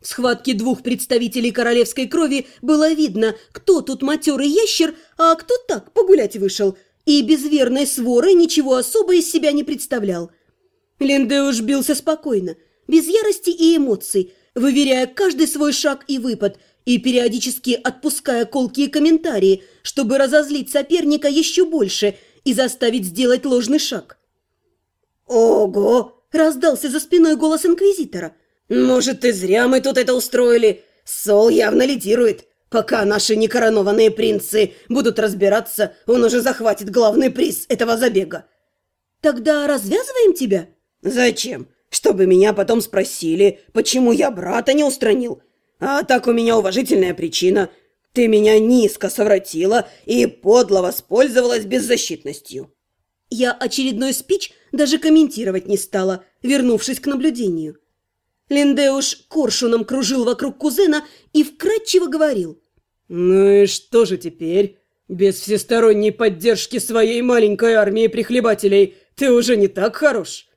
В схватке двух представителей королевской крови было видно, кто тут матерый ящер, а кто так погулять вышел, и без верной своры ничего особо из себя не представлял. Линдеуш бился спокойно, без ярости и эмоций, выверяя каждый свой шаг и выпад, и периодически отпуская колкие комментарии, чтобы разозлить соперника еще больше и заставить сделать ложный шаг. «Ого!» – раздался за спиной голос Инквизитора. «Может, и зря мы тут это устроили. Сол явно лидирует. Пока наши некоронованные принцы будут разбираться, он уже захватит главный приз этого забега». «Тогда развязываем тебя?» «Зачем? Чтобы меня потом спросили, почему я брата не устранил. А так у меня уважительная причина. Ты меня низко совратила и подло воспользовалась беззащитностью». Я очередной спич даже комментировать не стала, вернувшись к наблюдению. Линдеуш коршуном кружил вокруг кузена и вкратчиво говорил. «Ну и что же теперь? Без всесторонней поддержки своей маленькой армии прихлебателей ты уже не так хорош?»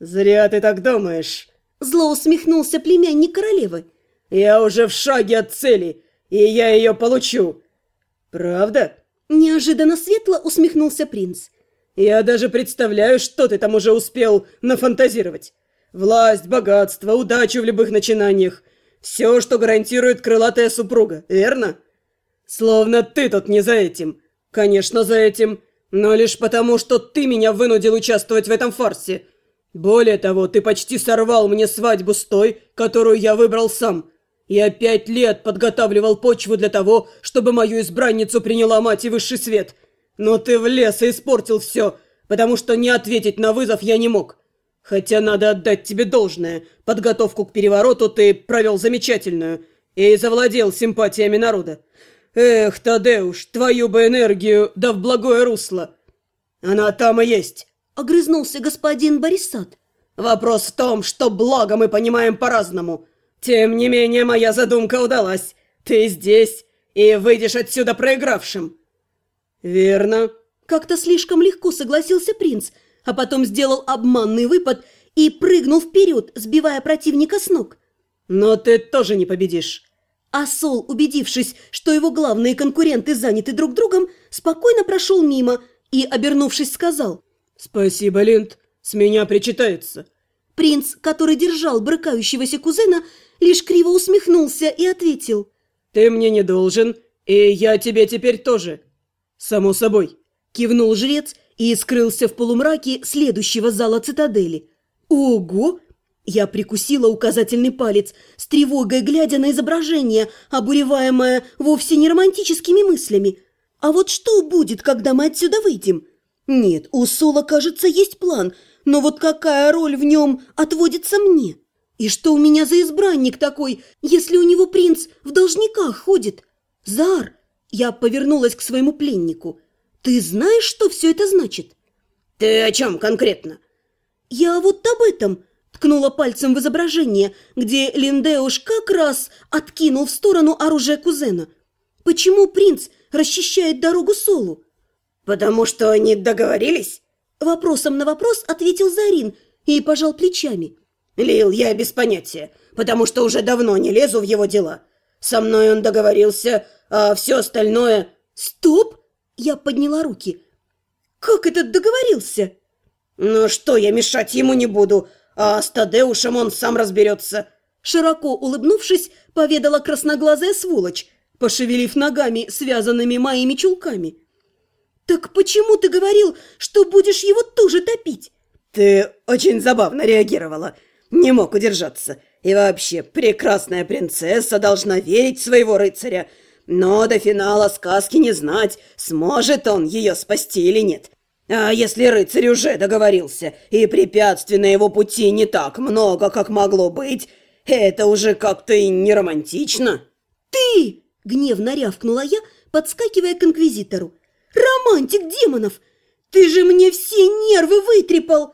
«Зря ты так думаешь!» Зло усмехнулся племянник королевы. «Я уже в шаге от цели, и я ее получу!» «Правда?» Неожиданно светло усмехнулся принц. «Я даже представляю, что ты там уже успел нафантазировать. Власть, богатство, удачу в любых начинаниях. Все, что гарантирует крылатая супруга, верно? Словно ты тут не за этим. Конечно, за этим. Но лишь потому, что ты меня вынудил участвовать в этом фарсе. Более того, ты почти сорвал мне свадьбу с той, которую я выбрал сам. Я пять лет подготавливал почву для того, чтобы мою избранницу приняла мать и высший свет. Но ты влез и испортил все, потому что не ответить на вызов я не мог. Хотя надо отдать тебе должное. Подготовку к перевороту ты провел замечательную и завладел симпатиями народа. Эх, Тадеуш, твою бы энергию, да в благое русло. Она там и есть. Огрызнулся господин Борисат. Вопрос в том, что благо мы понимаем по-разному. Тем не менее, моя задумка удалась. Ты здесь и выйдешь отсюда проигравшим. Верно. Как-то слишком легко согласился принц – а потом сделал обманный выпад и прыгнул вперед, сбивая противника с ног. «Но ты тоже не победишь!» А Сол, убедившись, что его главные конкуренты заняты друг другом, спокойно прошел мимо и, обернувшись, сказал «Спасибо, Линд, с меня причитается». Принц, который держал брыкающегося кузена, лишь криво усмехнулся и ответил «Ты мне не должен, и я тебе теперь тоже. Само собой». Кивнул жрец и скрылся в полумраке следующего зала цитадели. «Ого!» Я прикусила указательный палец, с тревогой глядя на изображение, обуреваемое вовсе не романтическими мыслями. А вот что будет, когда мы отсюда выйдем? Нет, у Сола, кажется, есть план, но вот какая роль в нем отводится мне? И что у меня за избранник такой, если у него принц в должниках ходит? Зар! Я повернулась к своему пленнику – ты знаешь, что все это значит? Ты о чем конкретно? Я вот об этом ткнула пальцем в изображение, где Линдеуш как раз откинул в сторону оружие кузена. Почему принц расчищает дорогу Солу? Потому что они договорились? Вопросом на вопрос ответил Зарин и пожал плечами. Лил, я без понятия, потому что уже давно не лезу в его дела. Со мной он договорился, а все остальное... Стоп! Я подняла руки. «Как этот договорился?» «Ну что, я мешать ему не буду, а с Тадеушем он сам разберется». Широко улыбнувшись, поведала красноглазая сволочь, пошевелив ногами, связанными моими чулками. «Так почему ты говорил, что будешь его тоже топить?» «Ты очень забавно реагировала. Не мог удержаться. И вообще, прекрасная принцесса должна верить своего рыцаря, но до финала сказки не знать, сможет он ее спасти или нет. А если рыцарь уже договорился, и препятствий на его пути не так много, как могло быть, это уже как-то и не романтично. «Ты!» – гневно рявкнула я, подскакивая к инквизитору. «Романтик демонов! Ты же мне все нервы вытрепал!»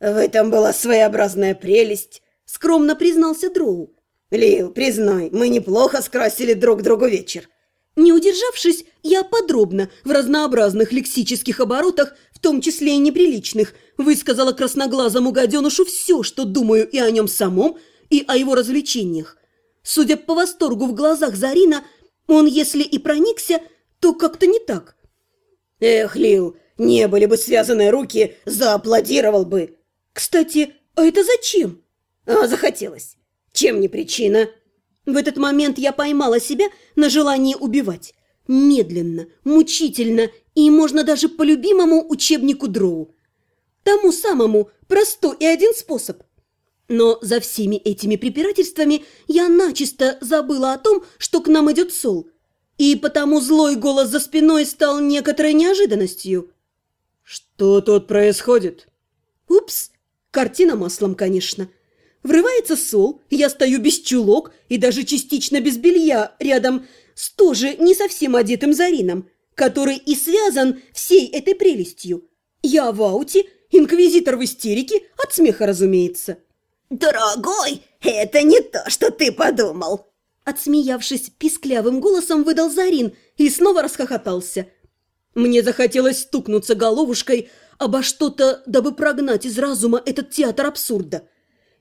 «В этом была своеобразная прелесть», – скромно признался Дроу. «Лил, признай, мы неплохо скрасили друг другу вечер». Не удержавшись, я подробно, в разнообразных лексических оборотах, в том числе и неприличных, высказала красноглазому гаденушу все, что думаю и о нем самом, и о его развлечениях. Судя по восторгу в глазах Зарина, он, если и проникся, то как-то не так. Эх, Лил, не были бы связаны руки, зааплодировал бы. Кстати, а это зачем? А захотелось. Чем не причина? В этот момент я поймала себя на желании убивать. Медленно, мучительно и, можно даже по любимому учебнику Дроу. Тому самому простой и один способ. Но за всеми этими препирательствами я начисто забыла о том, что к нам идет Сол. И потому злой голос за спиной стал некоторой неожиданностью. «Что тут происходит?» «Упс!» Картина маслом, конечно. Врывается Сол, я стою без чулок и даже частично без белья рядом с тоже не совсем одетым Зарином, который и связан всей этой прелестью. Я в ауте, инквизитор в истерике, от смеха, разумеется. «Дорогой, это не то, что ты подумал!» Отсмеявшись писклявым голосом, выдал Зарин и снова расхохотался. Мне захотелось стукнуться головушкой обо что-то, дабы прогнать из разума этот театр абсурда.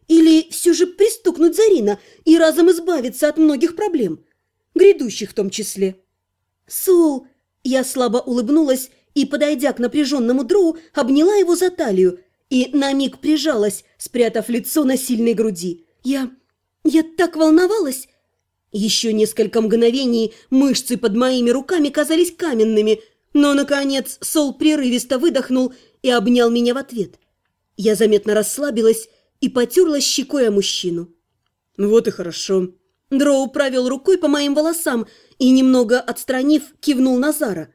Или все же пристукнуть Зарина и разом избавиться от многих проблем, грядущих в том числе. «Сол!» Я слабо улыбнулась и, подойдя к напряженному дроу, обняла его за талию и на миг прижалась, спрятав лицо на сильной груди. Я... я так волновалась! Еще несколько мгновений мышцы под моими руками казались каменными, но, наконец, Сол прерывисто выдохнул и обнял меня в ответ. Я заметно расслабилась и потерла щекой о мужчину. «Ну «Вот и хорошо». Дроу провел рукой по моим волосам и, немного отстранив, кивнул Назара.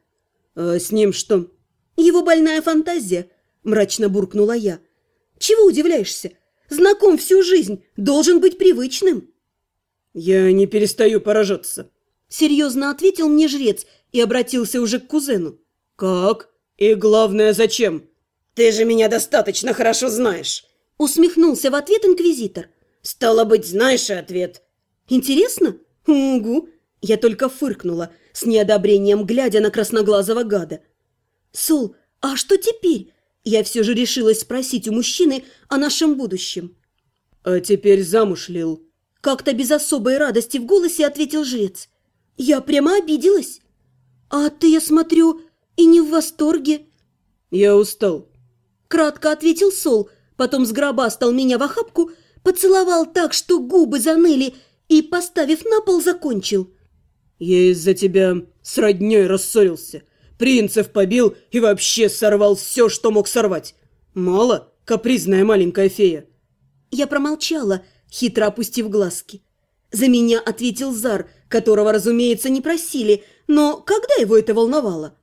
«А с ним что?» «Его больная фантазия», – мрачно буркнула я. «Чего удивляешься? Знаком всю жизнь, должен быть привычным». «Я не перестаю поражаться», – серьезно ответил мне жрец и обратился уже к кузену. «Как? И главное, зачем?» «Ты же меня достаточно хорошо знаешь!» Усмехнулся в ответ инквизитор. «Стало быть, знаешь ответ». «Интересно? Угу!» Я только фыркнула, с неодобрением глядя на красноглазого гада. «Сол, а что теперь?» Я все же решилась спросить у мужчины о нашем будущем. «А теперь замуж, Лил». Как-то без особой радости в голосе ответил жрец. Я прямо обиделась. «А ты, я смотрю, и не в восторге?» «Я устал», — кратко ответил Сол, потом сгробастал меня в охапку, поцеловал так, что губы заныли, и, поставив на пол, закончил. «Я из-за тебя с роднёй рассорился, принцев побил и вообще сорвал все, что мог сорвать. Мало, капризная маленькая фея». Я промолчала, хитро опустив глазки. За меня ответил Зар, которого, разумеется, не просили, но когда его это волновало?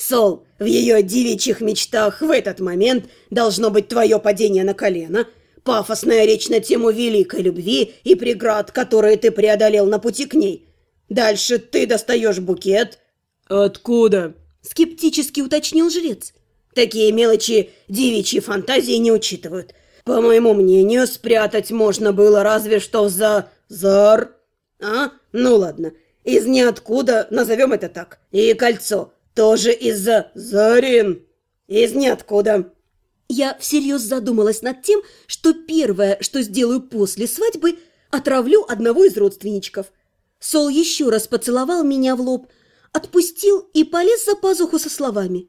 Сол, в ее девичьих мечтах в этот момент должно быть твое падение на колено, пафосная речь на тему великой любви и преград, которые ты преодолел на пути к ней. Дальше ты достаешь букет. «Откуда?» – скептически уточнил жрец. Такие мелочи девичьи фантазии не учитывают. По моему мнению, спрятать можно было разве что за... зар. А? Ну ладно. Из ниоткуда, назовем это так. И кольцо. Тоже из-за Зарин. Из ниоткуда. Я всерьез задумалась над тем, что первое, что сделаю после свадьбы, отравлю одного из родственничков. Сол еще раз поцеловал меня в лоб, отпустил и полез за пазуху со словами.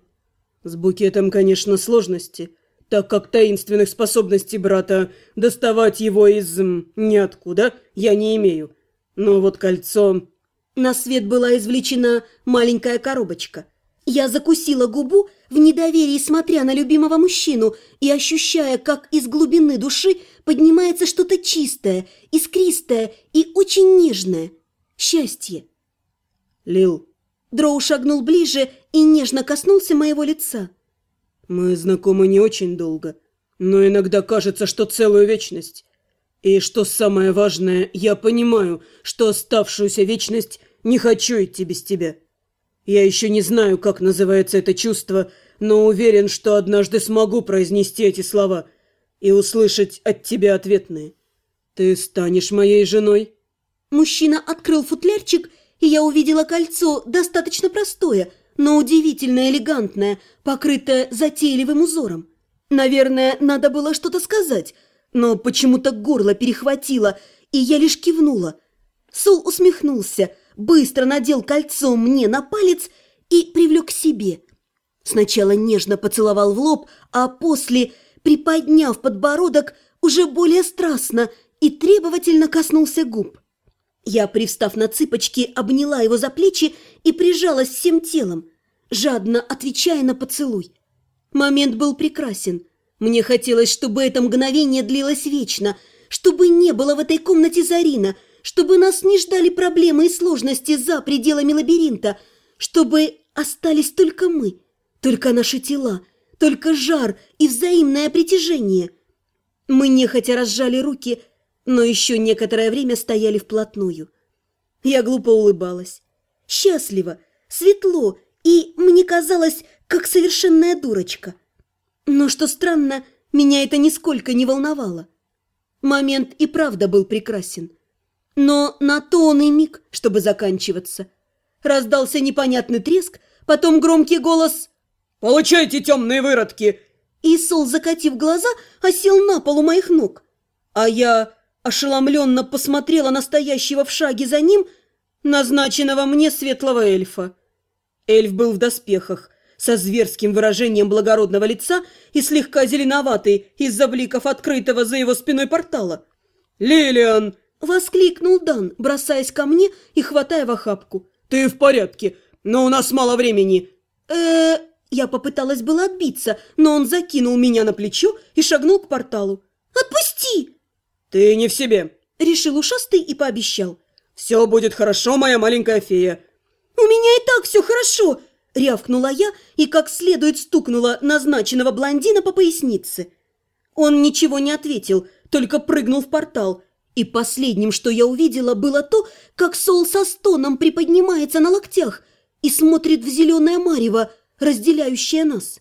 «С букетом, конечно, сложности, так как таинственных способностей брата доставать его из ниоткуда я не имею. Но вот кольцо...» На свет была извлечена маленькая коробочка. Я закусила губу в недоверии, смотря на любимого мужчину и ощущая, как из глубины души поднимается что-то чистое, искристое и очень нежное. Счастье. Лил. Дроу шагнул ближе и нежно коснулся моего лица. Мы знакомы не очень долго, но иногда кажется, что целую вечность. И что самое важное, я понимаю, что оставшуюся вечность не хочу идти без тебя. Я еще не знаю, как называется это чувство, но уверен, что однажды смогу произнести эти слова и услышать от тебя ответные. Ты станешь моей женой?» Мужчина открыл футлярчик, и я увидела кольцо, достаточно простое, но удивительно элегантное, покрытое затейливым узором. Наверное, надо было что-то сказать, но почему-то горло перехватило, и я лишь кивнула. Сул усмехнулся, быстро надел кольцо мне на палец и привлек к себе. Сначала нежно поцеловал в лоб, а после, приподняв подбородок, уже более страстно и требовательно коснулся губ. Я, привстав на цыпочки, обняла его за плечи и прижалась всем телом, жадно отвечая на поцелуй. Момент был прекрасен. Мне хотелось, чтобы это мгновение длилось вечно, чтобы не было в этой комнате Зарина, чтобы нас не ждали проблемы и сложности за пределами лабиринта, чтобы остались только мы, только наши тела, только жар и взаимное притяжение. Мы нехотя разжали руки, но еще некоторое время стояли вплотную. Я глупо улыбалась. Счастливо, светло, и мне казалось, как совершенная дурочка. Но что странно, меня это нисколько не волновало. Момент и правда был прекрасен. Но на то он и миг, чтобы заканчиваться. Раздался непонятный треск, потом громкий голос «Получайте, темные выродки!» И Сол, закатив глаза, осел на пол у моих ног. А я ошеломленно посмотрела на стоящего в шаге за ним, назначенного мне светлого эльфа. Эльф был в доспехах, со зверским выражением благородного лица и слегка зеленоватый из-за бликов открытого за его спиной портала. «Лилиан!» – воскликнул Дан, бросаясь ко мне и хватая в охапку. «Ты в порядке, но у нас мало времени». э Я попыталась было отбиться, но он закинул меня на плечо и шагнул к порталу. «Отпусти!» «Ты не в себе!» – решил ушастый и пообещал. «Все будет хорошо, моя маленькая фея!» «У меня и так все хорошо!» – рявкнула я и как следует стукнула назначенного блондина по пояснице. Он ничего не ответил, только прыгнул в портал. И последним, что я увидела, было то, как Сол со стоном приподнимается на локтях и смотрит в зеленое марево, разделяющее нас.